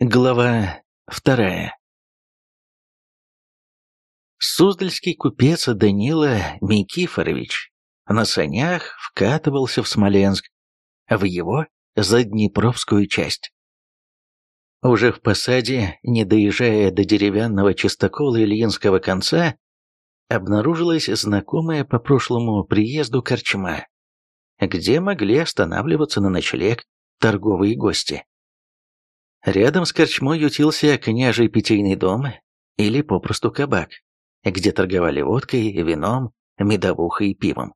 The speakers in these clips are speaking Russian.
Глава вторая Суздальский купец Данила Микифорович на санях вкатывался в Смоленск, в его заднепровскую часть. Уже в посаде, не доезжая до деревянного чистокола Ильинского конца, обнаружилась знакомая по прошлому приезду корчма, где могли останавливаться на ночлег торговые гости. Рядом с корчмой ютился княжий питейный дом или попросту кабак, где торговали водкой, вином, медовухой и пивом.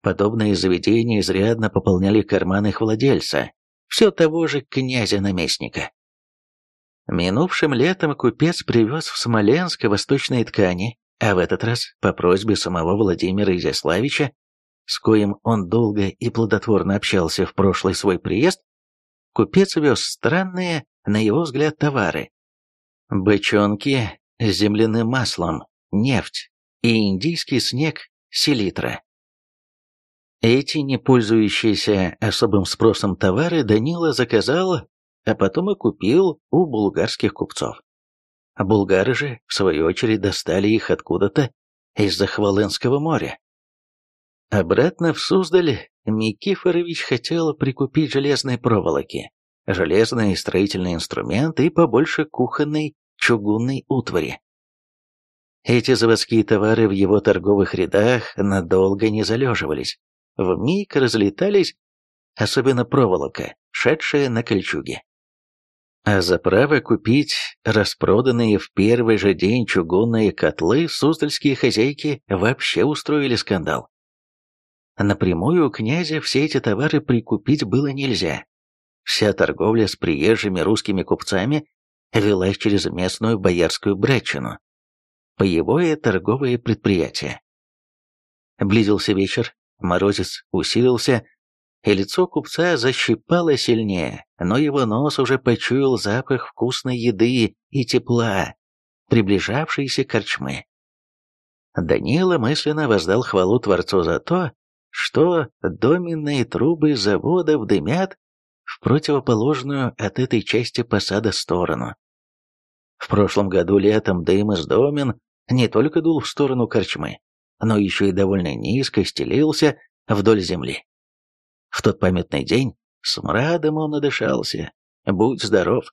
Подобные заведения изрядно пополняли карманы их владельца, все того же князя-наместника. Минувшим летом купец привез в Смоленск восточные ткани, а в этот раз, по просьбе самого Владимира Изяславича, с коим он долго и плодотворно общался в прошлый свой приезд, купец вез странные, на его взгляд, товары. Бочонки с земляным маслом, нефть и индийский снег селитра. Эти, не пользующиеся особым спросом товары, Данила заказал, а потом и купил у булгарских купцов. А булгары же, в свою очередь, достали их откуда-то из-за Хваленского моря. Обратно в Суздаль Никифорович хотел прикупить железные проволоки, железные строительные инструменты и побольше кухонной чугунной утвари. Эти заводские товары в его торговых рядах надолго не залеживались, вмиг разлетались, особенно проволока, шедшая на кольчуге. А за право купить распроданные в первый же день чугунные котлы суздальские хозяйки вообще устроили скандал. Напрямую у князя все эти товары прикупить было нельзя. Вся торговля с приезжими русскими купцами велась через местную боярскую братчину. Боевое торговое предприятие. Близился вечер, морозец усилился, и лицо купца защипало сильнее, но его нос уже почуял запах вкусной еды и тепла, приближавшейся корчмы. Данила мысленно воздал хвалу Творцу за то, что доменные трубы заводов дымят в противоположную от этой части посада сторону. В прошлом году летом дым из домен не только дул в сторону корчмы, но еще и довольно низко стелился вдоль земли. В тот памятный день смрадом он надышался. Будь здоров.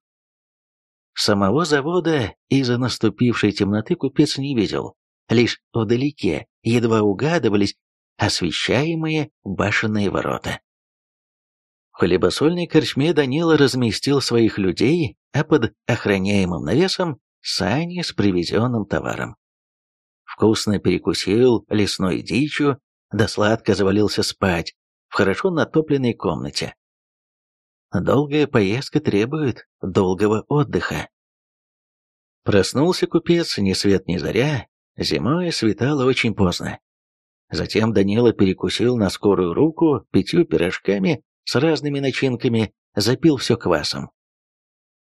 Самого завода из-за наступившей темноты купец не видел. Лишь вдалеке едва угадывались освещаемые башенные ворота. В хлебосольной корчме Данила разместил своих людей, а под охраняемым навесом сани с привезенным товаром. Вкусно перекусил лесной дичью, да сладко завалился спать в хорошо натопленной комнате. Долгая поездка требует долгого отдыха. Проснулся купец ни свет ни заря, зимой светало очень поздно. Затем Данила перекусил на скорую руку пятью пирожками с разными начинками, запил все квасом.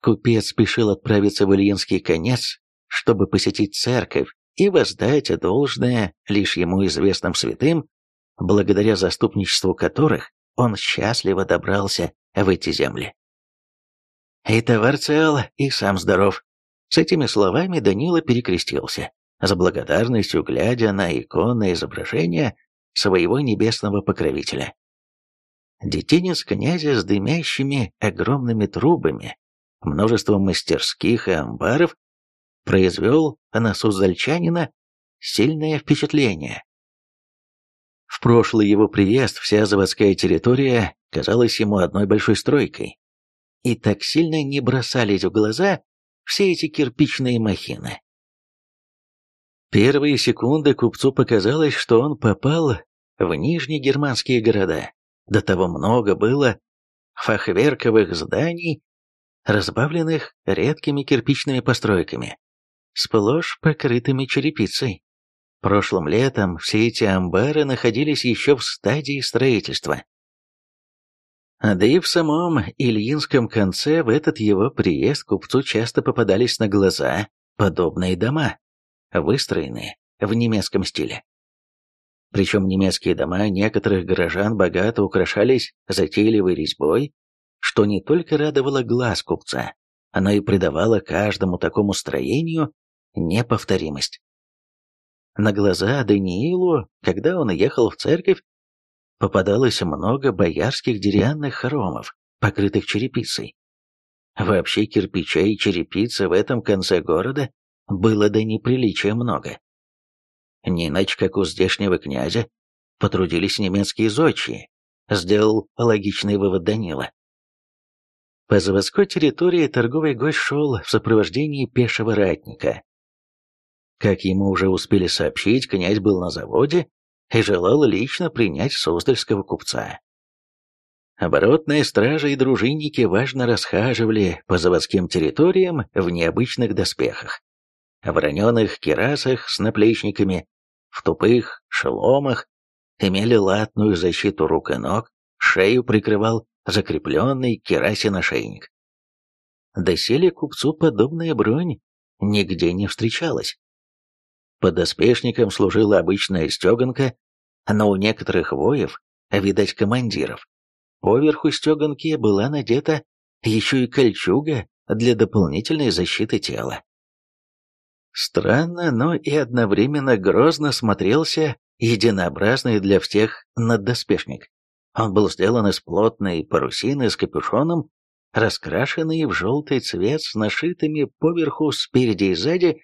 Купец спешил отправиться в Ильинский конец, чтобы посетить церковь и воздать должное лишь ему известным святым, благодаря заступничеству которых он счастливо добрался в эти земли. И товар и сам здоров. С этими словами Данила перекрестился с благодарностью глядя на иконное изображение своего небесного покровителя. Детинец князя с дымящими огромными трубами, множеством мастерских и амбаров произвел на суздальчанина сильное впечатление. В прошлый его приезд вся заводская территория казалась ему одной большой стройкой. И так сильно не бросались в глаза все эти кирпичные махины. Первые секунды купцу показалось, что он попал в нижние германские города. До того много было фахверковых зданий, разбавленных редкими кирпичными постройками, сплошь покрытыми черепицей. Прошлым летом все эти амбары находились еще в стадии строительства. Да и в самом Ильинском конце в этот его приезд купцу часто попадались на глаза подобные дома выстроены в немецком стиле. Причем немецкие дома некоторых горожан богато украшались затейливой резьбой, что не только радовало глаз купца, но и придавало каждому такому строению неповторимость. На глаза Даниилу, когда он ехал в церковь, попадалось много боярских деревянных хоромов, покрытых черепицей. Вообще кирпича и черепицы в этом конце города было до неприличия много. Не иначе, как у здешнего князя, потрудились немецкие зодчие, сделал логичный вывод Данила. По заводской территории торговый гость шел в сопровождении пешего ратника. Как ему уже успели сообщить, князь был на заводе и желал лично принять суздальского купца. Оборотные стражи и дружинники важно расхаживали по заводским территориям в необычных доспехах, в раненых керасах с наплечниками, в тупых шеломах, имели латную защиту рук и ног, шею прикрывал закрепленный керасин ошейник. Доселе купцу подобная бронь нигде не встречалась. Подоспешником служила обычная стеганка, но у некоторых воев, видать командиров, Поверху стеганки была надета еще и кольчуга для дополнительной защиты тела. Странно, но и одновременно грозно смотрелся единообразный для всех наддоспешник. Он был сделан из плотной парусины с капюшоном, раскрашенный в желтый цвет с нашитыми поверху спереди и сзади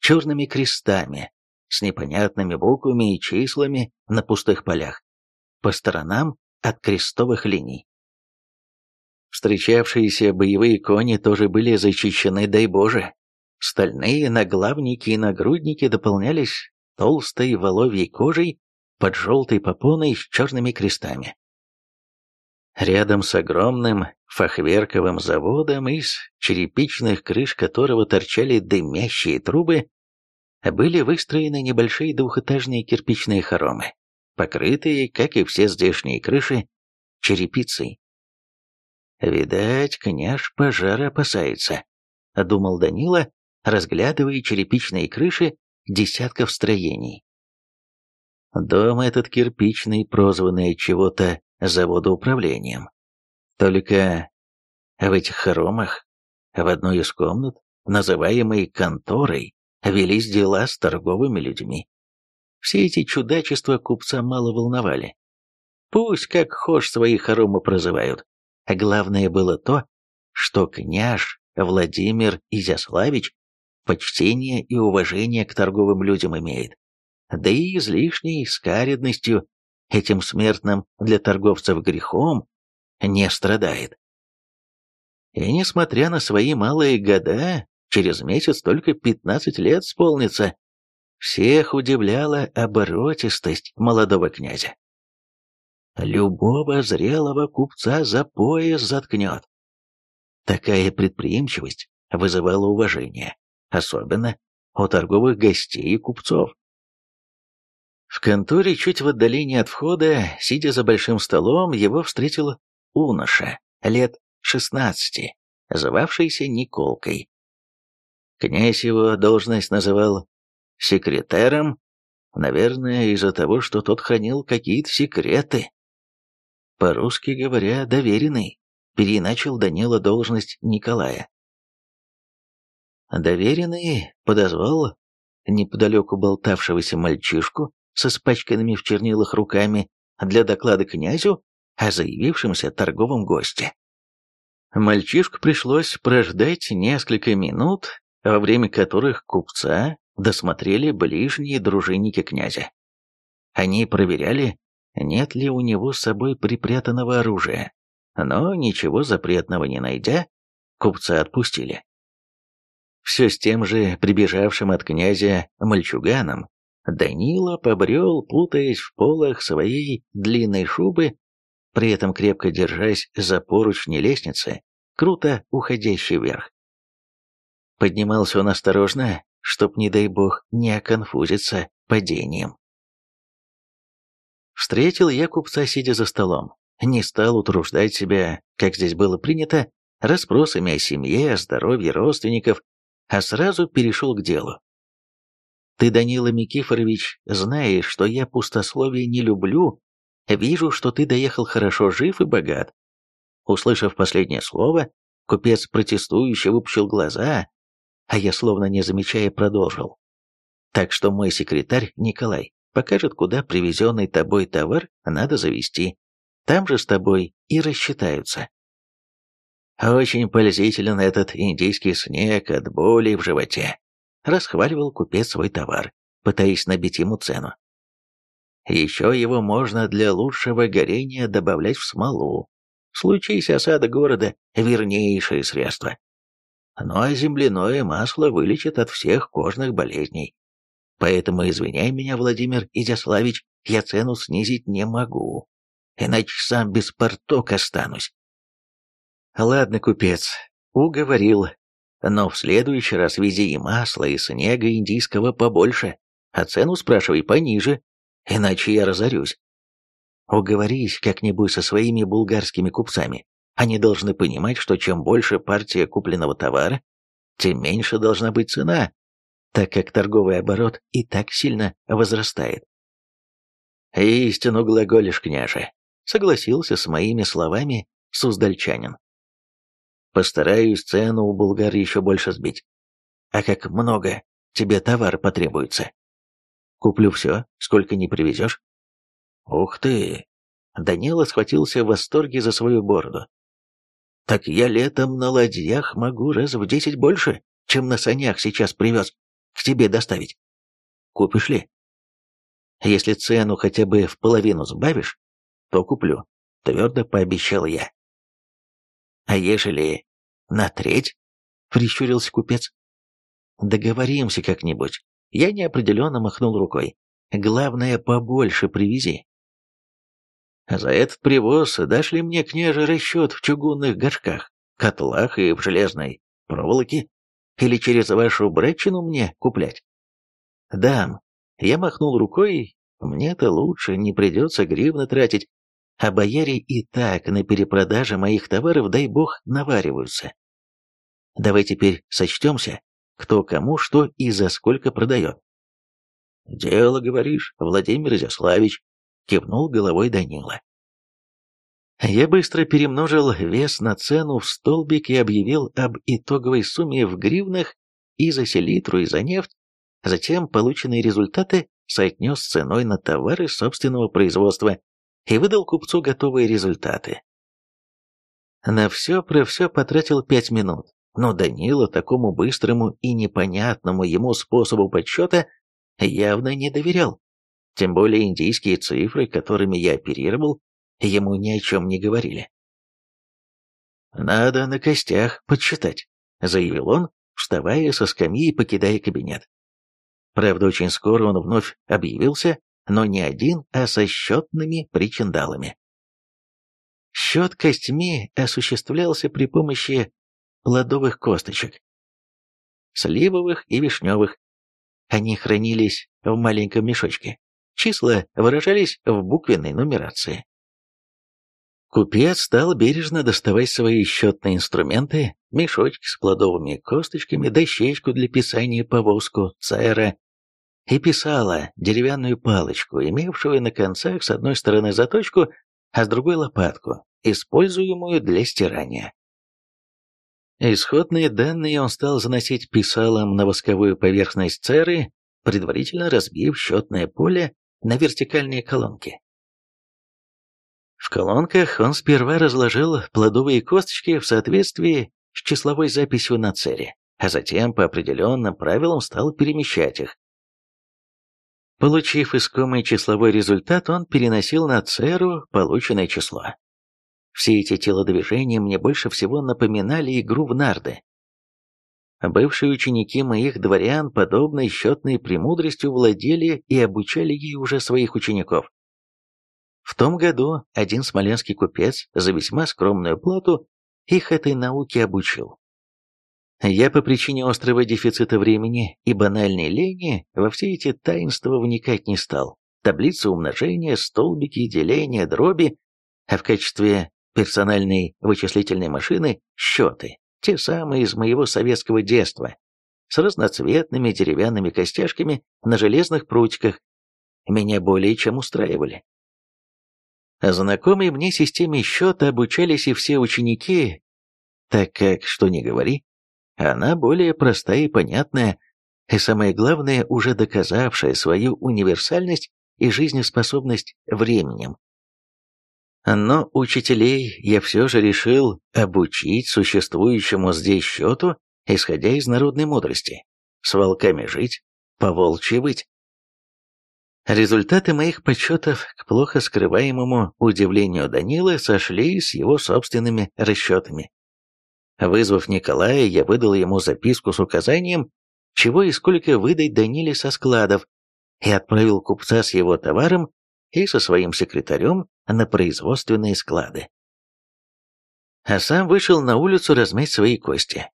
черными крестами, с непонятными буквами и числами на пустых полях. По сторонам от крестовых линий. Встречавшиеся боевые кони тоже были защищены, дай Боже. Стальные наглавники и нагрудники дополнялись толстой воловьей кожей под желтой попоной с черными крестами. Рядом с огромным фахверковым заводом, из черепичных крыш которого торчали дымящие трубы, были выстроены небольшие двухэтажные кирпичные хоромы покрытые, как и все здешние крыши, черепицей. «Видать, княж пожара опасается», — думал Данила, разглядывая черепичные крыши десятков строений. Дом этот кирпичный, прозванный чего-то заводоуправлением. Только в этих хоромах, в одной из комнат, называемой конторой, велись дела с торговыми людьми. Все эти чудачества купца мало волновали. Пусть как хошь свои хоромы прозывают. А главное было то, что княж Владимир Изяславич почтение и уважение к торговым людям имеет. Да и излишней скаредностью, этим смертным для торговцев грехом, не страдает. И несмотря на свои малые года, через месяц только 15 лет сполнится, всех удивляла оборотистость молодого князя. Любого зрелого купца за пояс заткнет. Такая предприимчивость вызывала уважение, особенно у торговых гостей и купцов. В конторе, чуть в отдалении от входа, сидя за большим столом, его встретил уноша, лет шестнадцати, звавшийся Николкой. Князь его должность называл секретером, наверное, из-за того, что тот хранил какие-то секреты. По-русски говоря, доверенный, переначал Данила должность Николая. Доверенный подозвал неподалеку болтавшегося мальчишку с испачканными в чернилах руками для доклада князю о заявившемся торговом госте. Мальчишку пришлось прождать несколько минут, во время которых купца досмотрели ближние дружинники князя. Они проверяли, нет ли у него с собой припрятанного оружия, но ничего запретного не найдя, купца отпустили. Все с тем же прибежавшим от князя мальчуганом Данила побрел, путаясь в полах своей длинной шубы, при этом крепко держась за поручни лестницы, круто уходящей вверх. Поднимался он осторожно, чтоб, не дай бог, не оконфузиться падением. Встретил я купца, сидя за столом. Не стал утруждать себя, как здесь было принято, расспросами о семье, о здоровье родственников, а сразу перешел к делу. Ты, Данила Микифорович, знаешь, что я пустословие не люблю, вижу, что ты доехал хорошо жив и богат. Услышав последнее слово, Купец протестующе выпучил глаза, а я, словно не замечая, продолжил. Так что мой секретарь Николай покажет, куда привезенный тобой товар надо завести. Там же с тобой и рассчитаются. Очень пользителен этот индийский снег от боли в животе. Расхваливал купец свой товар, пытаясь набить ему цену. Еще его можно для лучшего горения добавлять в смолу. В случае осады города – вернейшее средство. Ну а земляное масло вылечит от всех кожных болезней. Поэтому извиняй меня, Владимир Изяславич, я цену снизить не могу, иначе сам без порток останусь. Ладно, купец, уговорил. Но в следующий раз вези и масло, и снега индийского побольше, а цену спрашивай пониже, иначе я разорюсь. Уговорись как-нибудь со своими булгарскими купцами. Они должны понимать, что чем больше партия купленного товара, тем меньше должна быть цена, так как торговый оборот и так сильно возрастает. «Истину глаголишь, княже», — согласился с моими словами суздальчанин. «Постараюсь цену у булгар еще больше сбить. А как много тебе товар потребуется? Куплю все, сколько не привезешь». «Ух ты!» Данила схватился в восторге за свою бороду. «Так я летом на ладьях могу раз в десять больше, чем на санях сейчас привез к тебе доставить. Купишь ли? Если цену хотя бы в половину сбавишь, то куплю, твердо пообещал я. А ежели на треть? Прищурился купец. Договоримся как-нибудь. Я неопределенно махнул рукой. Главное, побольше привези. За этот привоз дашь ли мне, княже, расчет в чугунных горшках, котлах и в железной проволоке? Или через вашу бречину мне куплять? Дам. Я махнул рукой, мне-то лучше, не придется гривны тратить, а бояре и так на перепродаже моих товаров, дай бог, навариваются. Давай теперь сочтемся, кто кому что и за сколько продает. «Дело, говоришь, Владимир Изяславич», — кивнул головой Данила. Я быстро перемножил вес на цену в столбик и объявил об итоговой сумме в гривнах и за селитру, и за нефть. Затем полученные результаты соотнес с ценой на товары собственного производства и выдал купцу готовые результаты. На все про все потратил пять минут, но Данила такому быстрому и непонятному ему способу подсчета явно не доверял. Тем более индийские цифры, которыми я оперировал, ему ни о чем не говорили. «Надо на костях подсчитать», — заявил он, вставая со скамьи и покидая кабинет. Правда, очень скоро он вновь объявился, но не один, а со счетными причиндалами. Счет костьми осуществлялся при помощи плодовых косточек, сливовых и вишневых. Они хранились в маленьком мешочке. Числа выражались в буквенной нумерации. Купец стал бережно доставать свои счетные инструменты, мешочки с плодовыми косточками, дощечку для писания по воску, цера, и писала деревянную палочку, имевшую на концах с одной стороны заточку, а с другой лопатку, используемую для стирания. Исходные данные он стал заносить писалом на восковую поверхность церы, предварительно разбив счетное поле на вертикальные колонки. В колонках он сперва разложил плодовые косточки в соответствии с числовой записью на цере, а затем по определенным правилам стал перемещать их. Получив искомый числовой результат, он переносил на церу полученное число. Все эти телодвижения мне больше всего напоминали игру в нарды. Бывшие ученики моих дворян подобной счетной премудростью владели и обучали ей уже своих учеников. В том году один смоленский купец за весьма скромную плату их этой науке обучил. Я по причине острого дефицита времени и банальной лени во все эти таинства вникать не стал. Таблицы умножения, столбики, деления, дроби, а в качестве персональной вычислительной машины – счеты, те самые из моего советского детства, с разноцветными деревянными костяшками на железных прутиках, меня более чем устраивали. Знакомой мне системе счета обучались и все ученики, так как, что ни говори, она более простая и понятная, и самое главное, уже доказавшая свою универсальность и жизнеспособность временем. Но учителей я все же решил обучить существующему здесь счету, исходя из народной мудрости. С волками жить, по волчьи быть. Результаты моих подсчетов к плохо скрываемому удивлению Данилы сошли с его собственными расчетами. Вызвав Николая, я выдал ему записку с указанием, чего и сколько выдать Даниле со складов, и отправил купца с его товаром и со своим секретарем на производственные склады. А сам вышел на улицу размять свои кости.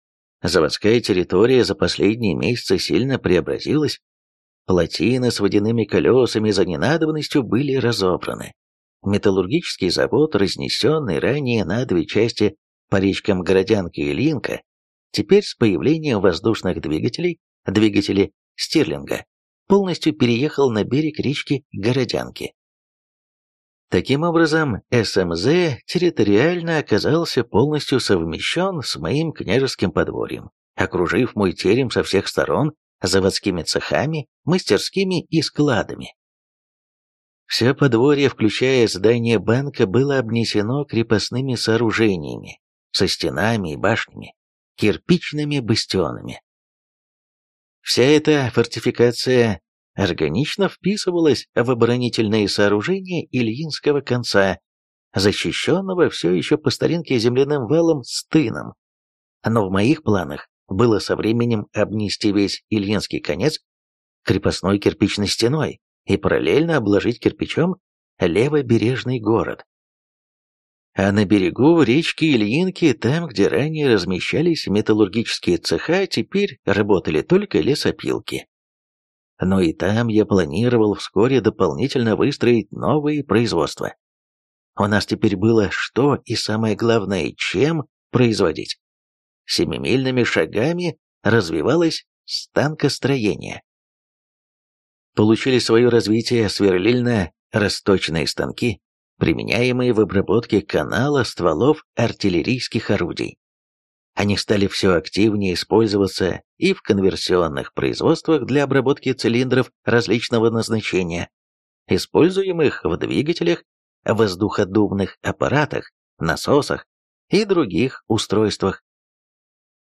Заводская территория за последние месяцы сильно преобразилась. Плотины с водяными колесами за ненадобностью были разобраны. Металлургический завод, разнесенный ранее на две части по речкам Городянка и Линка, теперь с появлением воздушных двигателей, двигатели Стирлинга, полностью переехал на берег речки Городянки. Таким образом, СМЗ территориально оказался полностью совмещен с моим княжеским подворьем, окружив мой терем со всех сторон заводскими цехами, мастерскими и складами. Все подворье, включая здание банка, было обнесено крепостными сооружениями, со стенами и башнями, кирпичными бастионами. Вся эта фортификация органично вписывалась в оборонительные сооружения Ильинского конца, защищенного все еще по старинке земляным валом с тыном. Но в моих планах было со временем обнести весь Ильинский конец крепостной кирпичной стеной и параллельно обложить кирпичом левобережный город. А на берегу речки Ильинки, там, где ранее размещались металлургические цеха, теперь работали только лесопилки но и там я планировал вскоре дополнительно выстроить новые производства. У нас теперь было что и самое главное, чем производить. Семимильными шагами развивалось станкостроение. Получили свое развитие сверлильно-расточные станки, применяемые в обработке канала стволов артиллерийских орудий. Они стали все активнее использоваться и в конверсионных производствах для обработки цилиндров различного назначения, используемых в двигателях, воздуходувных аппаратах, насосах и других устройствах.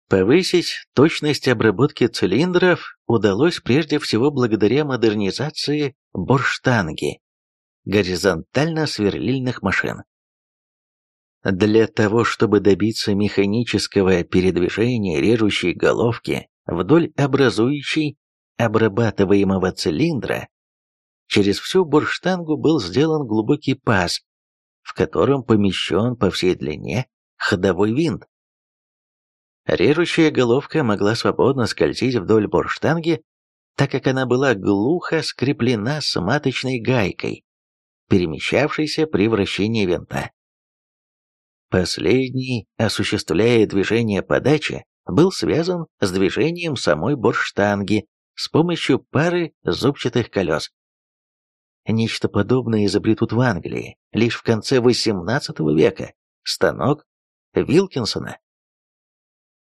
Повысить точность обработки цилиндров удалось прежде всего благодаря модернизации борштанги, горизонтально-сверлильных машин. Для того, чтобы добиться механического передвижения режущей головки вдоль образующей обрабатываемого цилиндра, через всю борштангу был сделан глубокий паз, в котором помещен по всей длине ходовой винт. Режущая головка могла свободно скользить вдоль борштанги, так как она была глухо скреплена с маточной гайкой, перемещавшейся при вращении винта. Последний, осуществляя движение подачи, был связан с движением самой борштанги с помощью пары зубчатых колес. Нечто подобное изобретут в Англии лишь в конце XVIII века. Станок Вилкинсона.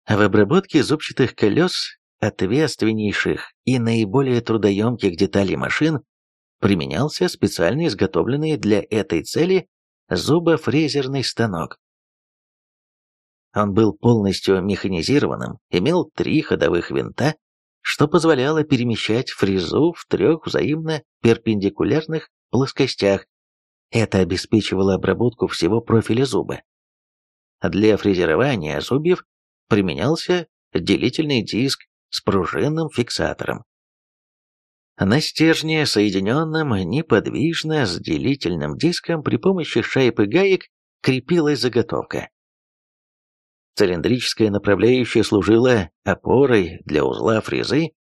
В обработке зубчатых колес ответственнейших и наиболее трудоемких деталей машин применялся специально изготовленный для этой цели зубофрезерный станок. Он был полностью механизированным, имел три ходовых винта, что позволяло перемещать фрезу в трех взаимно перпендикулярных плоскостях. Это обеспечивало обработку всего профиля зуба. Для фрезерования зубьев применялся делительный диск с пружинным фиксатором. На стержне, соединенном неподвижно с делительным диском, при помощи шайб и гаек крепилась заготовка. Цилиндрическая направляющая служила опорой для узла фрезы,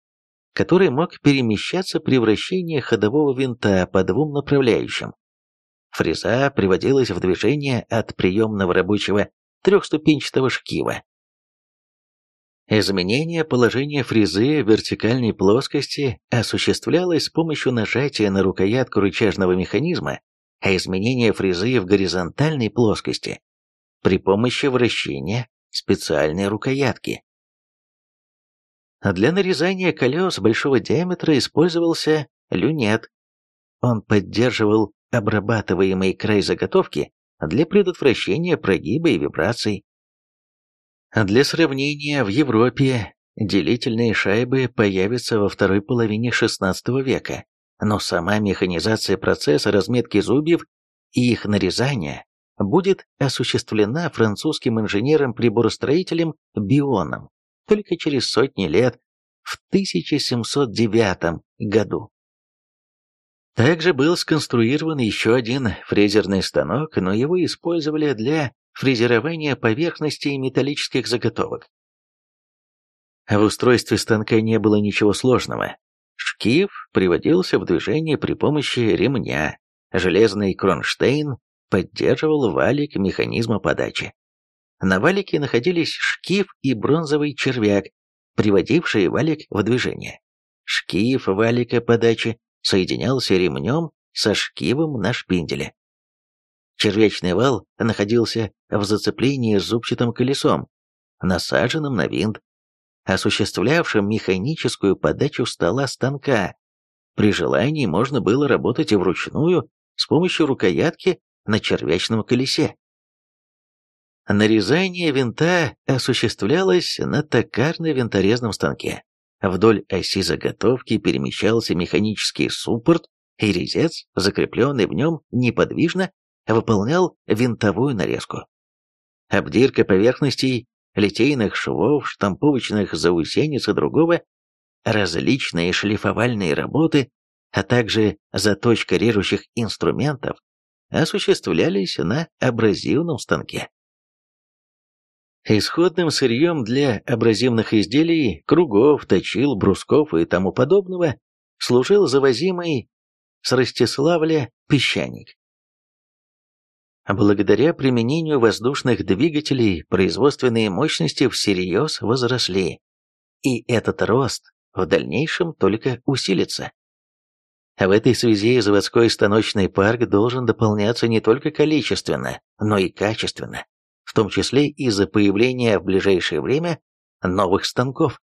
который мог перемещаться при вращении ходового винта по двум направляющим. Фреза приводилась в движение от приемного рабочего трехступенчатого шкива. Изменение положения фрезы в вертикальной плоскости осуществлялось с помощью нажатия на рукоятку рычажного механизма, а изменение фрезы в горизонтальной плоскости при помощи вращения специальные рукоятки. Для нарезания колес большого диаметра использовался люнет. Он поддерживал обрабатываемый край заготовки для предотвращения прогиба и вибраций. Для сравнения, в Европе делительные шайбы появятся во второй половине XVI века, но сама механизация процесса разметки зубьев и их нарезания будет осуществлена французским инженером-приборостроителем Бионом только через сотни лет, в 1709 году. Также был сконструирован еще один фрезерный станок, но его использовали для фрезерования поверхностей металлических заготовок. В устройстве станка не было ничего сложного. Шкив приводился в движение при помощи ремня, железный кронштейн поддерживал валик механизма подачи. На валике находились шкив и бронзовый червяк, приводившие валик в движение. Шкив валика подачи соединялся ремнем со шкивом на шпинделе. Червячный вал находился в зацеплении с зубчатым колесом, насаженным на винт, осуществлявшим механическую подачу стола станка. При желании можно было работать и вручную с помощью рукоятки на червячном колесе. Нарезание винта осуществлялось на токарно-винторезном станке. Вдоль оси заготовки перемещался механический суппорт, и резец, закрепленный в нем неподвижно, выполнял винтовую нарезку. Обдирка поверхностей, литейных швов, штамповочных заусенец и другого, различные шлифовальные работы, а также заточка режущих инструментов осуществлялись на абразивном станке. Исходным сырьем для абразивных изделий, кругов, точил, брусков и тому подобного служил завозимый с Ростиславля песчаник. Благодаря применению воздушных двигателей производственные мощности всерьез возросли, и этот рост в дальнейшем только усилится. В этой связи заводской станочный парк должен дополняться не только количественно, но и качественно в том числе из-за появления в ближайшее время новых станков.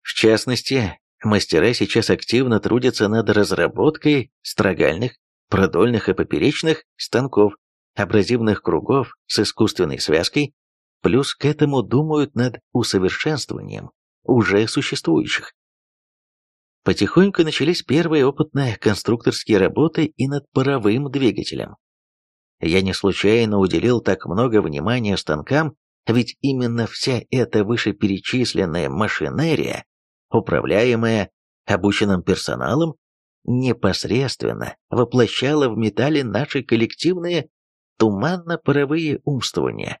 В частности, мастера сейчас активно трудятся над разработкой строгальных, продольных и поперечных станков, абразивных кругов с искусственной связкой, плюс к этому думают над усовершенствованием уже существующих. Потихоньку начались первые опытные конструкторские работы и над паровым двигателем. Я не случайно уделил так много внимания станкам, ведь именно вся эта вышеперечисленная машинерия, управляемая обученным персоналом, непосредственно воплощала в металле наши коллективные туманно-паровые умствования.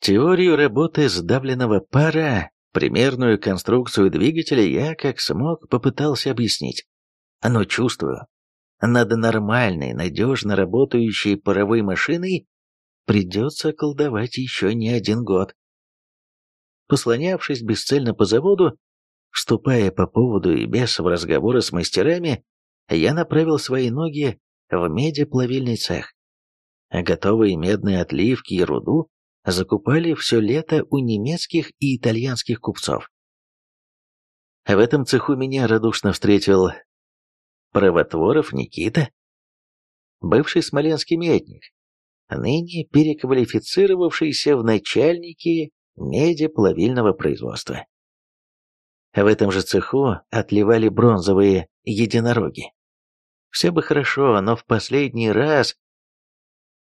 Теорию работы сдавленного пара, примерную конструкцию двигателя я, как смог, попытался объяснить. Но чувствую, над нормальной, надежно работающей паровой машиной придется колдовать еще не один год. Послонявшись бесцельно по заводу, вступая по поводу и без в разговоры с мастерами, я направил свои ноги в медиплавильный цех. Готовые медные отливки и руду закупали все лето у немецких и итальянских купцов. В этом цеху меня радушно встретил Правотворов Никита, бывший смоленский медник, ныне переквалифицировавшийся в начальники медиплавильного производства. В этом же цеху отливали бронзовые единороги. Все бы хорошо, но в последний раз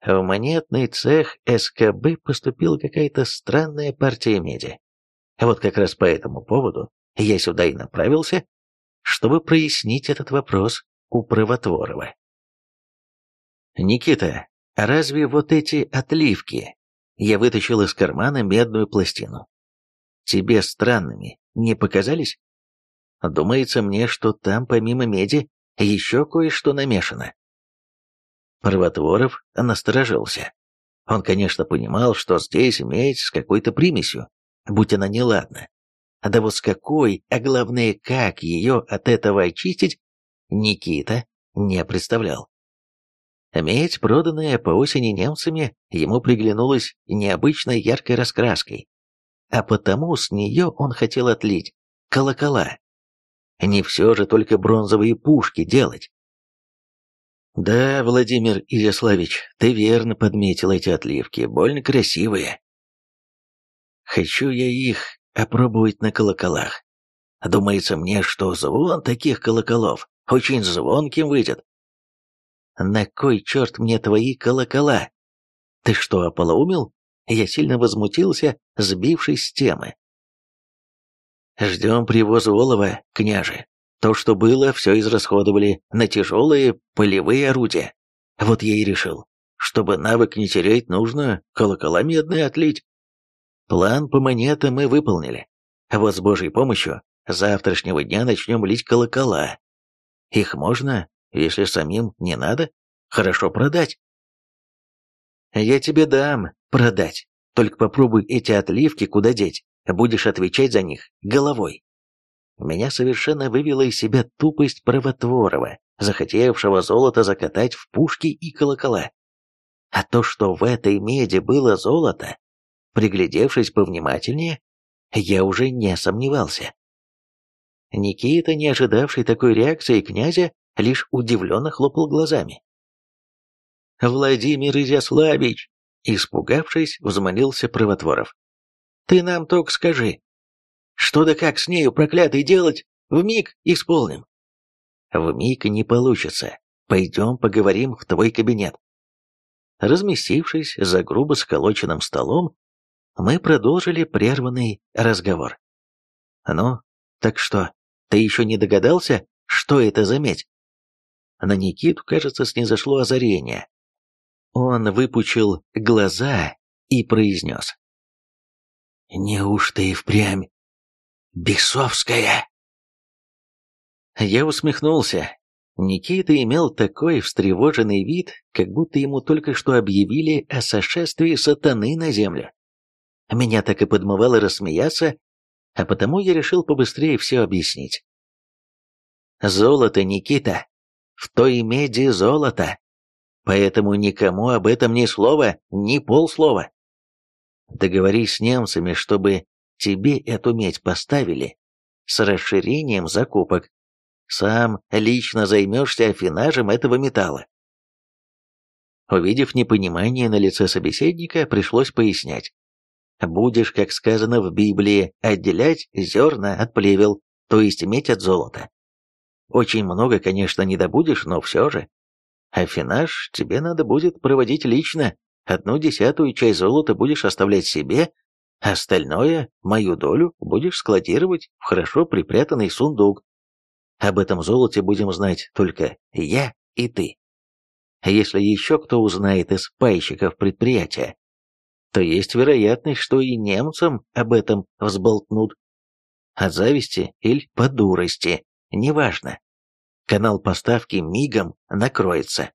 в монетный цех СКБ поступила какая-то странная партия меди. Вот как раз по этому поводу я сюда и направился, чтобы прояснить этот вопрос у Правотворова. «Никита, разве вот эти отливки...» Я вытащил из кармана медную пластину. «Тебе странными не показались? Думается мне, что там помимо меди еще кое-что намешано». Правотворов насторожился. Он, конечно, понимал, что здесь медь с какой-то примесью, будь она неладна. А да вот с какой, а главное, как ее от этого очистить, Никита не представлял. Медь, проданная по осени немцами, ему приглянулась необычной яркой раскраской, а потому с нее он хотел отлить колокола. Не все же только бронзовые пушки делать. Да, Владимир Изяславич, ты верно подметил эти отливки, больно красивые. Хочу я их опробовать на колоколах. Думается мне, что звон таких колоколов очень звонким выйдет. На кой черт мне твои колокола? Ты что, ополоумел? Я сильно возмутился, сбившись с темы. Ждем привоза олова, княже. То, что было, все израсходовали на тяжелые полевые орудия. Вот я и решил, чтобы навык не терять, нужно колокола медные отлить. План по монетам мы выполнили. Вот с Божьей помощью завтрашнего дня начнем лить колокола. Их можно, если самим не надо, хорошо продать. Я тебе дам продать. Только попробуй эти отливки куда деть. Будешь отвечать за них головой. Меня совершенно вывела из себя тупость Правотворова, захотевшего золото закатать в пушки и колокола. А то, что в этой меди было золото, приглядевшись повнимательнее, я уже не сомневался. Никита, не ожидавший такой реакции князя, лишь удивленно хлопал глазами. «Владимир Изяславич!» Испугавшись, взмолился Правотворов. «Ты нам только скажи, что да как с нею, проклятый, делать? В миг исполним. В миг не получится. Пойдем поговорим в твой кабинет. Разместившись за грубо сколоченным столом, мы продолжили прерванный разговор. «Ну, так что, ты еще не догадался, что это за медь?» На Никиту, кажется, снизошло озарение. Он выпучил глаза и произнес. «Неужто и впрямь Бесовская!» Я усмехнулся. Никита имел такой встревоженный вид, как будто ему только что объявили о сошествии сатаны на землю. Меня так и подмывало рассмеяться, а потому я решил побыстрее все объяснить. «Золото, Никита! В той меди золото! Поэтому никому об этом ни слова, ни полслова. Договорись с немцами, чтобы тебе эту медь поставили с расширением закупок. Сам лично займешься афинажем этого металла. Увидев непонимание на лице собеседника, пришлось пояснять. Будешь, как сказано в Библии, отделять зерна от плевел, то есть медь от золота. Очень много, конечно, не добудешь, но все же. Афинаж тебе надо будет проводить лично. Одну десятую часть золота будешь оставлять себе, Остальное, мою долю, будешь складировать в хорошо припрятанный сундук. Об этом золоте будем знать только я и ты. А если еще кто узнает из пайщиков предприятия, то есть вероятность, что и немцам об этом взболтнут. От зависти или по дурости, неважно. Канал поставки мигом накроется.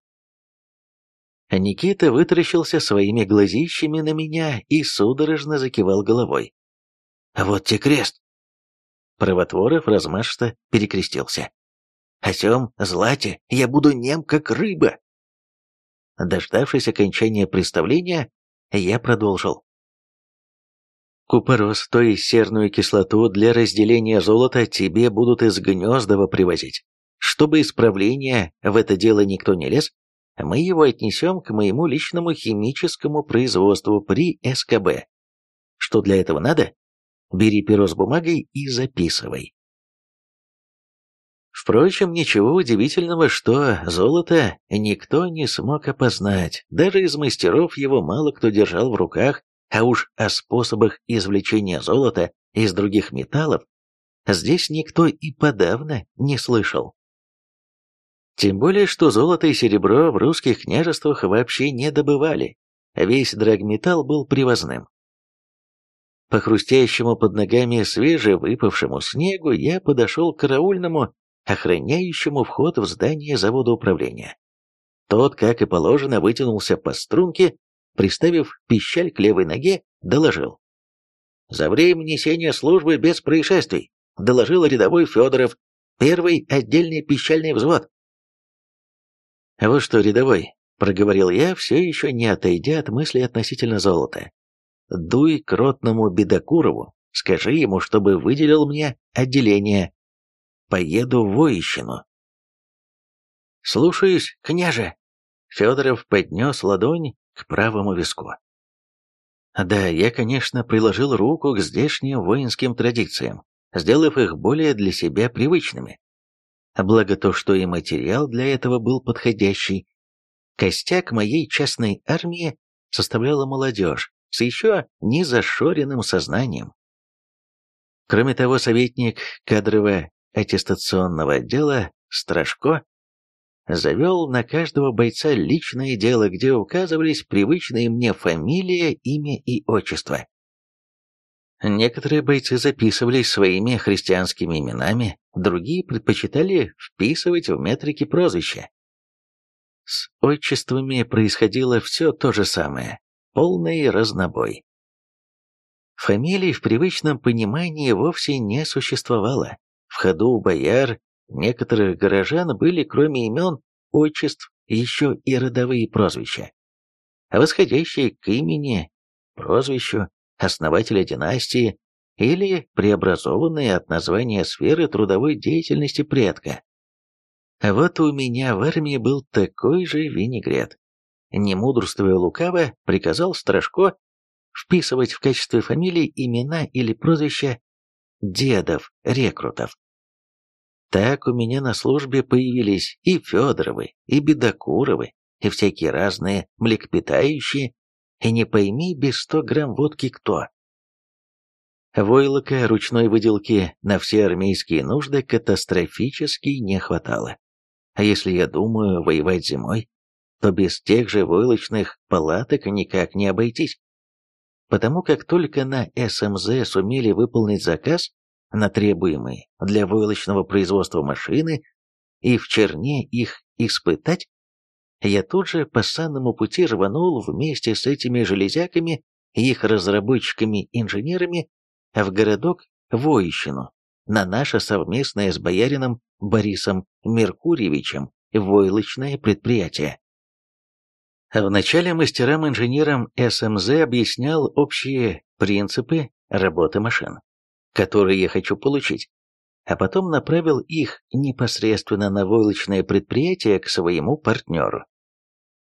Никита вытаращился своими глазищами на меня и судорожно закивал головой. «Вот те крест!» Правотворов размашисто перекрестился. «Осем, злате, я буду нем, как рыба!» Дождавшись окончания представления, я продолжил. Купорос, то есть серную кислоту для разделения золота тебе будут из Гнездова привозить. Чтобы исправления в это дело никто не лез, мы его отнесем к моему личному химическому производству при СКБ. Что для этого надо? Бери перо с бумагой и записывай. Впрочем, ничего удивительного, что золото никто не смог опознать, даже из мастеров его мало кто держал в руках, а уж о способах извлечения золота из других металлов здесь никто и подавно не слышал. Тем более, что золото и серебро в русских княжествах вообще не добывали, весь драгметалл был привозным. По хрустящему под ногами свежевыпавшему снегу я подошел к караульному, охраняющему вход в здание завода управления. Тот, как и положено, вытянулся по струнке, приставив пищаль к левой ноге, доложил. «За время несения службы без происшествий», доложил рядовой Федоров, первый отдельный пищальный взвод. А вот что, рядовой, проговорил я, все еще не отойдя от мысли относительно золота. «Дуй к ротному Бедокурову, скажи ему, чтобы выделил мне отделение. Поеду в Воищину». «Слушаюсь, княже!» Федоров поднес ладонь к правому виску. Да, я, конечно, приложил руку к здешним воинским традициям, сделав их более для себя привычными. Благо то, что и материал для этого был подходящий. Костяк моей частной армии составляла молодежь с еще не зашоренным сознанием. Кроме того, советник кадрового аттестационного отдела Страшко завел на каждого бойца личное дело, где указывались привычные мне фамилия, имя и отчество. Некоторые бойцы записывались своими христианскими именами, другие предпочитали вписывать в метрики прозвища. С отчествами происходило все то же самое, полный разнобой. Фамилий в привычном понимании вовсе не существовало. В ходу у бояр некоторых горожан были, кроме имен, отчеств, еще и родовые прозвища, восходящие к имени, прозвищу основателя династии или преобразованные от названия сферы трудовой деятельности предка. Вот у меня в армии был такой же винегрет. Не мудрствуя лукаво, приказал Страшко вписывать в качестве фамилий имена или прозвища дедов, рекрутов. Так у меня на службе появились и Федоровы, и Бедокуровы, и всякие разные млекопитающие, и не пойми без сто грамм водки кто. Войлока ручной выделки на все армейские нужды катастрофически не хватало. А если я думаю воевать зимой, то без тех же войлочных палаток никак не обойтись. Потому как только на СМЗ сумели выполнить заказ, на требуемые для войлочного производства машины и в черне их испытать, я тут же по санному пути рванул вместе с этими железяками и их разработчиками-инженерами в городок Воищину на наше совместное с боярином Борисом Меркурьевичем войлочное предприятие. Вначале мастерам-инженерам СМЗ объяснял общие принципы работы машин которые я хочу получить, а потом направил их непосредственно на войлочное предприятие к своему партнеру,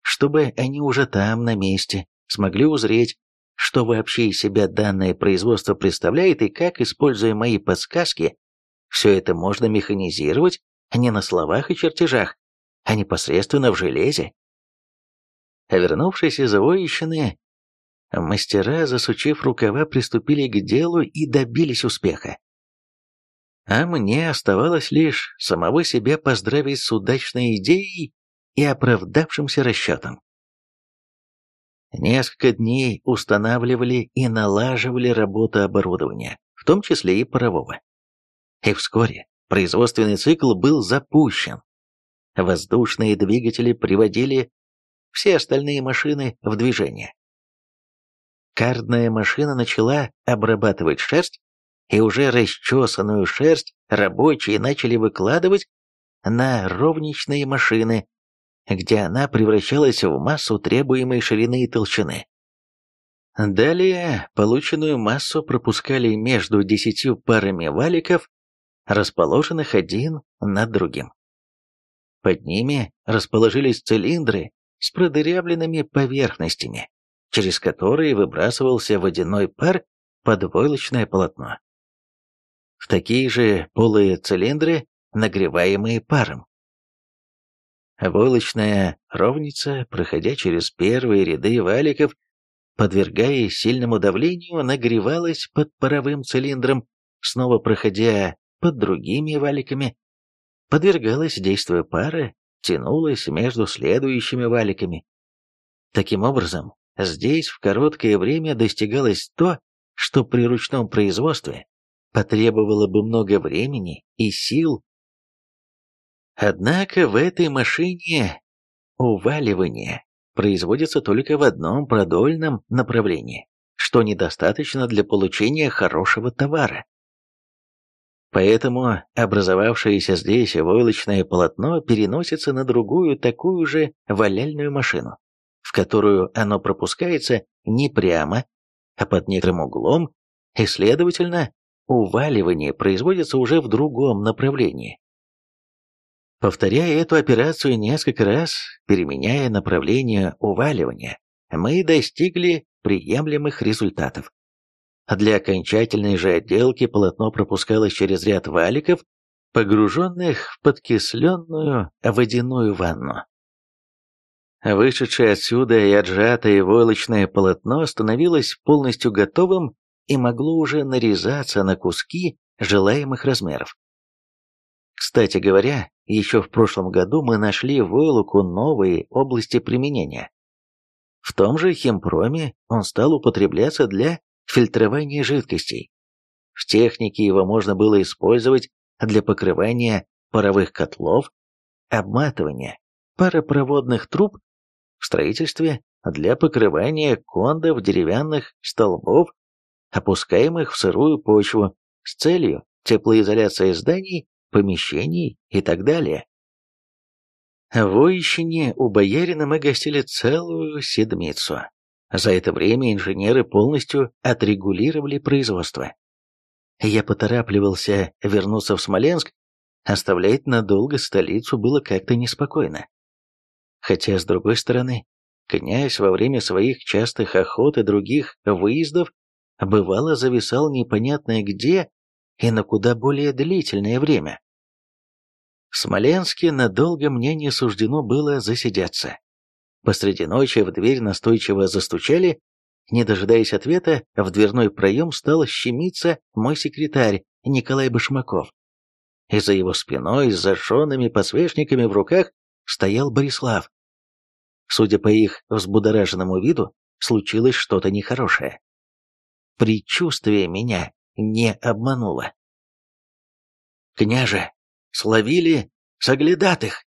чтобы они уже там, на месте, смогли узреть, что вообще из себя данное производство представляет и как, используя мои подсказки, все это можно механизировать не на словах и чертежах, а непосредственно в железе. Вернувшись из воищины, Мастера, засучив рукава, приступили к делу и добились успеха. А мне оставалось лишь самого себя поздравить с удачной идеей и оправдавшимся расчетом. Несколько дней устанавливали и налаживали работу оборудования, в том числе и парового. И вскоре производственный цикл был запущен. Воздушные двигатели приводили все остальные машины в движение. Кардная машина начала обрабатывать шерсть, и уже расчесанную шерсть рабочие начали выкладывать на ровничные машины, где она превращалась в массу требуемой ширины и толщины. Далее полученную массу пропускали между десятью парами валиков, расположенных один над другим. Под ними расположились цилиндры с продырявленными поверхностями через которые выбрасывался водяной пар под войлочное полотно. В такие же полые цилиндры, нагреваемые паром. Войлочная ровница, проходя через первые ряды валиков, подвергаясь сильному давлению, нагревалась под паровым цилиндром, снова проходя под другими валиками, подвергалась действию пара, тянулась между следующими валиками. Таким образом, Здесь в короткое время достигалось то, что при ручном производстве потребовало бы много времени и сил. Однако в этой машине уваливание производится только в одном продольном направлении, что недостаточно для получения хорошего товара. Поэтому образовавшееся здесь войлочное полотно переносится на другую такую же валяльную машину, в которую оно пропускается не прямо, а под некоторым углом, и, следовательно, уваливание производится уже в другом направлении. Повторяя эту операцию несколько раз, переменяя направление уваливания, мы достигли приемлемых результатов. Для окончательной же отделки полотно пропускалось через ряд валиков, погруженных в подкисленную водяную ванну. Вышедшее отсюда и отжатое войлочное полотно становилось полностью готовым и могло уже нарезаться на куски желаемых размеров. Кстати говоря, еще в прошлом году мы нашли в войлоку новые области применения. В том же химпроме он стал употребляться для фильтрования жидкостей. В технике его можно было использовать для покрывания паровых котлов, обматывания паропроводных труб, в строительстве для покрывания кондов деревянных столбов, опускаемых в сырую почву с целью теплоизоляции зданий, помещений и так далее. В Воищине у боярина мы гостили целую седмицу. За это время инженеры полностью отрегулировали производство. Я поторапливался вернуться в Смоленск, оставлять надолго столицу было как-то неспокойно. Хотя, с другой стороны, князь во время своих частых охот и других выездов бывало зависал непонятно где и на куда более длительное время. В Смоленске надолго мне не суждено было засидеться. Посреди ночи в дверь настойчиво застучали. Не дожидаясь ответа, в дверной проем стал щемиться мой секретарь Николай Башмаков. И за его спиной с зажженными подсвечниками в руках стоял Борислав. Судя по их взбудораженному виду, случилось что-то нехорошее. Предчувствие меня не обмануло. «Княже, словили соглядатых!»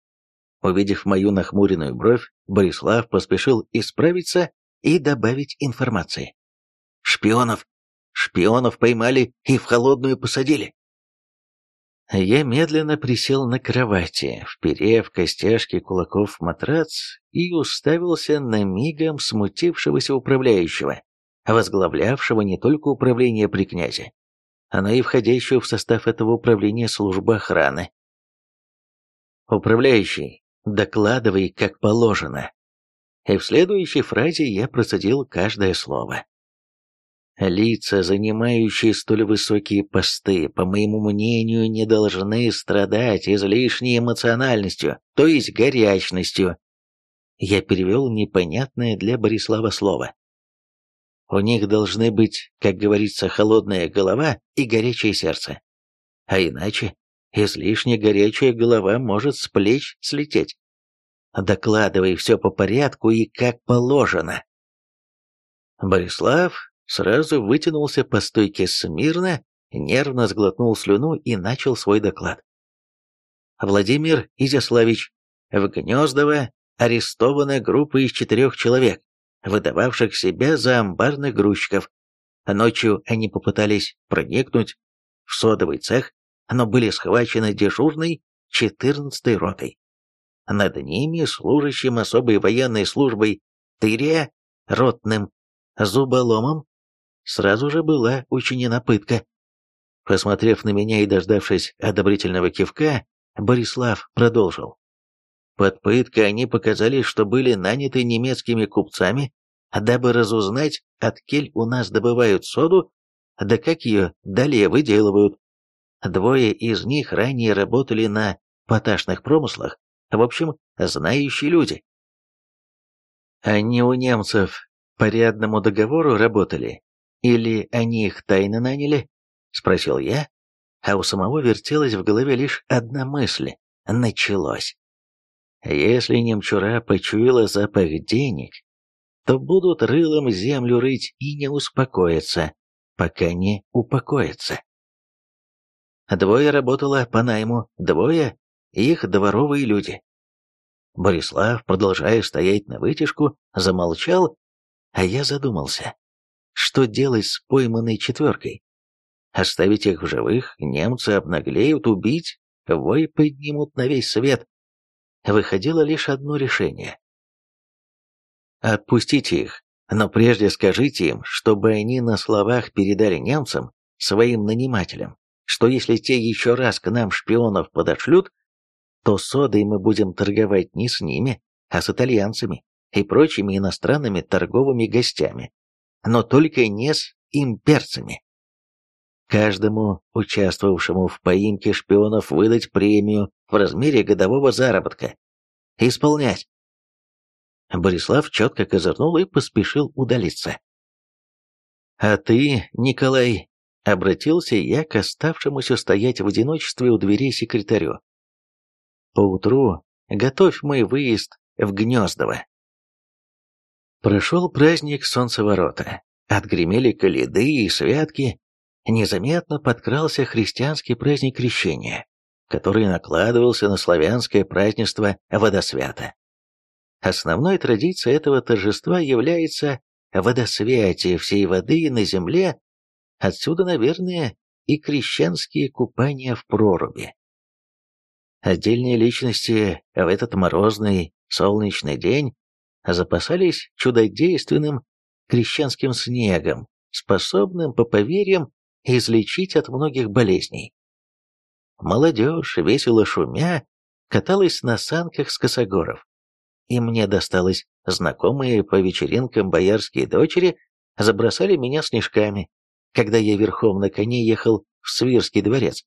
Увидев мою нахмуренную бровь, Борислав поспешил исправиться и добавить информации. «Шпионов! Шпионов поймали и в холодную посадили!» Я медленно присел на кровати, вперев костяшки кулаков в матрац и уставился на мигом смутившегося управляющего, возглавлявшего не только управление при князе, но и входящую в состав этого управления службы охраны. «Управляющий, докладывай как положено. И в следующей фразе я процедил каждое слово. Лица, занимающие столь высокие посты, по моему мнению, не должны страдать излишней эмоциональностью, то есть горячностью. Я перевел непонятное для Борислава слово. У них должны быть, как говорится, холодная голова и горячее сердце. А иначе Излишне горячая голова может с плеч слететь. Докладывай все по порядку и как положено. Борислав сразу вытянулся по стойке смирно, нервно сглотнул слюну и начал свой доклад. Владимир Изяславич, в Гнездово арестована группа из четырех человек, выдававших себя за амбарных грузчиков. Ночью они попытались проникнуть в содовый цех, но были схвачены дежурной 14-й ротой. Над ними, служащим особой военной службой Тыря, ротным зуболомом, сразу же была учинена пытка. Посмотрев на меня и дождавшись одобрительного кивка, Борислав продолжил. Под пыткой они показали, что были наняты немецкими купцами, дабы разузнать, от кель у нас добывают соду, да как ее далее выделывают. Двое из них ранее работали на поташных промыслах, в общем, знающие люди. Они у немцев по рядному договору работали? Или они их тайно наняли? Спросил я, а у самого вертелась в голове лишь одна мысль. Началось. Если немчура почуяла запах денег, то будут рылом землю рыть и не успокоятся, пока не упокоятся. Двое работало по найму, двое — их дворовые люди. Борислав, продолжая стоять на вытяжку, замолчал, а я задумался, что делать с пойманной четверкой. Оставить их в живых, немцы обнаглеют, убить, вой поднимут на весь свет. Выходило лишь одно решение. Отпустите их, но прежде скажите им, чтобы они на словах передали немцам, своим нанимателям, что если те еще раз к нам шпионов подошлют, то содой мы будем торговать не с ними, а с итальянцами и прочими иностранными торговыми гостями, но только не с имперцами. Каждому участвовавшему в поимке шпионов выдать премию в размере годового заработка. Исполнять. Борислав четко козырнул и поспешил удалиться. «А ты, Николай, Обратился я к оставшемуся стоять в одиночестве у дверей секретарю. «Поутру готовь мой выезд в Гнездово». Прошел праздник Солнцеворота. Отгремели каледы и святки. Незаметно подкрался христианский праздник Крещения, который накладывался на славянское празднество Водосвята. Основной традицией этого торжества является водосвятие всей воды на земле Отсюда, наверное, и крещенские купания в проруби. Отдельные личности в этот морозный солнечный день запасались чудодейственным крещенским снегом, способным, по поверьям, излечить от многих болезней. Молодежь, весело шумя, каталась на санках с косогоров. И мне досталось знакомые по вечеринкам боярские дочери забросали меня снежками, когда я верхом на коне ехал в Свирский дворец.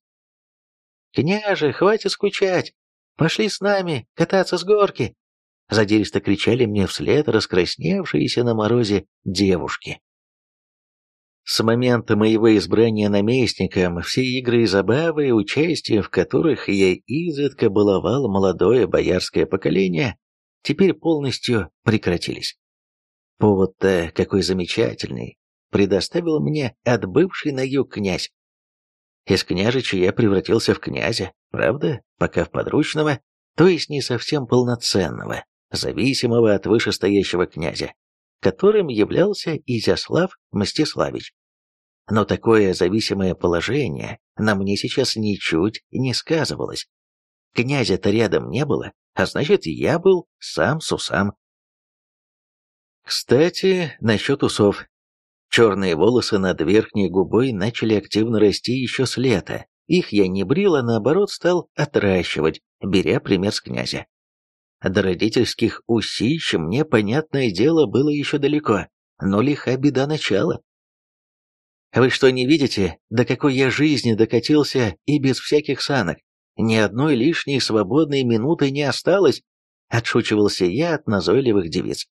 «Княже, хватит скучать! Пошли с нами кататься с горки!» Задиристо кричали мне вслед раскрасневшиеся на морозе девушки. С момента моего избрания наместником все игры и забавы, участие в которых я изредка баловал молодое боярское поколение, теперь полностью прекратились. Повод-то какой замечательный, предоставил мне отбывший на юг князь. Из княжича я превратился в князя, правда, пока в подручного, то есть не совсем полноценного, зависимого от вышестоящего князя, которым являлся Изяслав Мстиславич. Но такое зависимое положение на мне сейчас ничуть не сказывалось. Князя-то рядом не было, а значит, я был сам с усам. Кстати, насчет усов. Черные волосы над верхней губой начали активно расти еще с лета. Их я не брил, а наоборот стал отращивать, беря пример с князя. До родительских усищ мне, понятное дело, было еще далеко, но лиха беда начала. Вы что, не видите, до какой я жизни докатился и без всяких санок? Ни одной лишней свободной минуты не осталось, отшучивался я от назойливых девиц.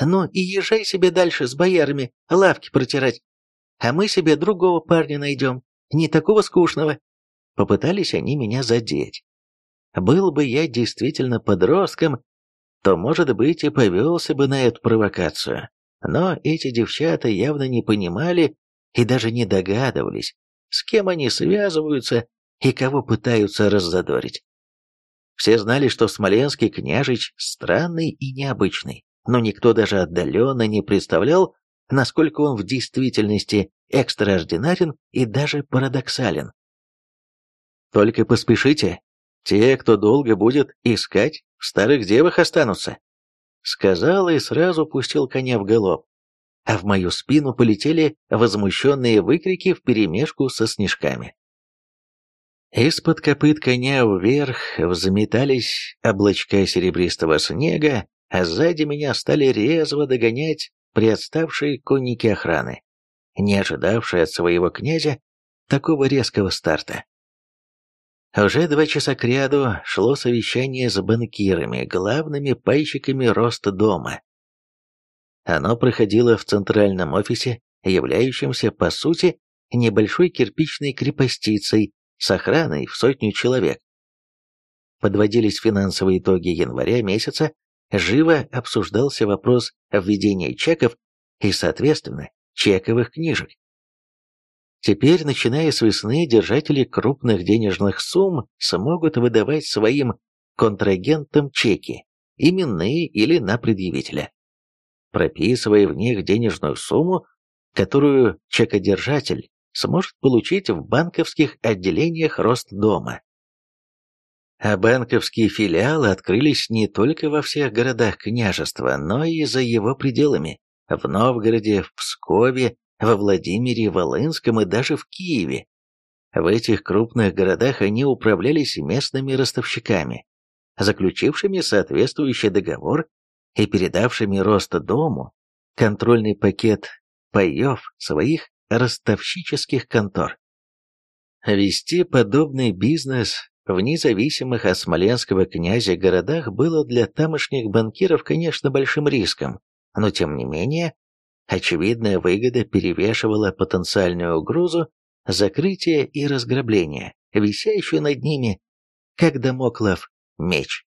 Ну и езжай себе дальше с боярами, лавки протирать. А мы себе другого парня найдем, не такого скучного. Попытались они меня задеть. Был бы я действительно подростком, то, может быть, и повелся бы на эту провокацию. Но эти девчата явно не понимали и даже не догадывались, с кем они связываются и кого пытаются раззадорить. Все знали, что Смоленский княжич странный и необычный но никто даже отдаленно не представлял, насколько он в действительности экстраординарен и даже парадоксален. Только поспешите, те, кто долго будет искать, в старых девах останутся. Сказал и сразу пустил коня в галоп, а в мою спину полетели возмущенные выкрики вперемешку со снежками. Из-под копыт коня вверх взметались облачка серебристого снега, а сзади меня стали резво догонять приотставшие конники охраны, не ожидавшие от своего князя такого резкого старта. Уже два часа кряду шло совещание с банкирами, главными пайщиками роста дома. Оно проходило в центральном офисе, являющемся, по сути, небольшой кирпичной крепостицей с охраной в сотню человек. Подводились финансовые итоги января месяца живо обсуждался вопрос введения чеков и, соответственно, чековых книжек. Теперь, начиная с весны, держатели крупных денежных сумм смогут выдавать своим контрагентам чеки, именные или на предъявителя. Прописывая в них денежную сумму, которую чекодержатель сможет получить в банковских отделениях Ростдома. А банковские филиалы открылись не только во всех городах княжества, но и за его пределами – в Новгороде, в Пскове, во Владимире, Волынском и даже в Киеве. В этих крупных городах они управлялись местными ростовщиками, заключившими соответствующий договор и передавшими Ростдому контрольный пакет паев своих ростовщических контор. Вести подобный бизнес в независимых от смоленского князя городах было для тамошних банкиров, конечно, большим риском, но тем не менее, очевидная выгода перевешивала потенциальную угрозу закрытия и разграбления, висящую над ними, как домоклов меч.